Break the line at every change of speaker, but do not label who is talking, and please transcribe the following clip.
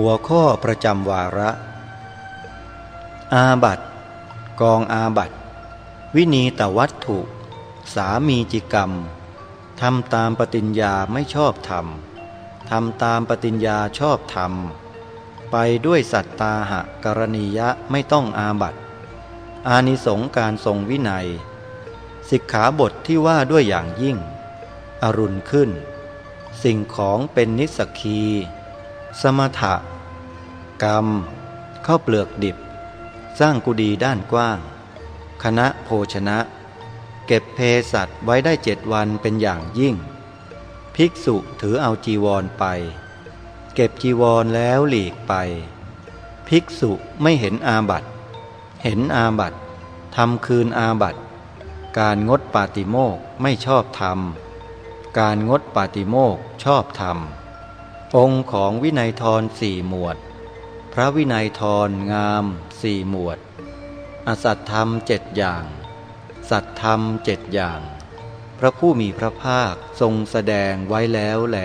หัวข้อประจำวาระ อาบัตกองอาบัตวินีตวัตถุ สามีจิกรรมทำตามปฏิญญาไม่ชอบธรรมทำตามปฏิญญาชอบธรรม ไปด้วยสัตตาหะกรณียะไม่ต้องอาบัตอานิสงการทรงวินัย สิกขาบทที่ว่าด้วยอย่างยิ่ง อรุณขึ้น สิ่งของเป็นนิสกี สมถะ กรรมข้าเปลือกดิบ สร้างกุดีด้านกว้าง คณะโภชนะ เก็บเพสัตไว้ได้เจ็ดวันเป็นอย่างยิ่ง ภิกษุถือเอาจีวรไป เก็บจีวรแล้วหลีกไป ภิกษุไม่เห็นอาบัตเห็นอาบัตทำคืนอาบัตการงดปาติโมกไม่ชอบธรรม การงดปาติโมกชอบธรรม องค์ของวินัยทรสี่หมวด พระวินัยทรงามสี่หมวด อสัตธรรมเจ็ดอย่าง สัตธรรมเจ็ดอย่าง พระผู้มีพระภาคทรงแสดงไว้แล้วแล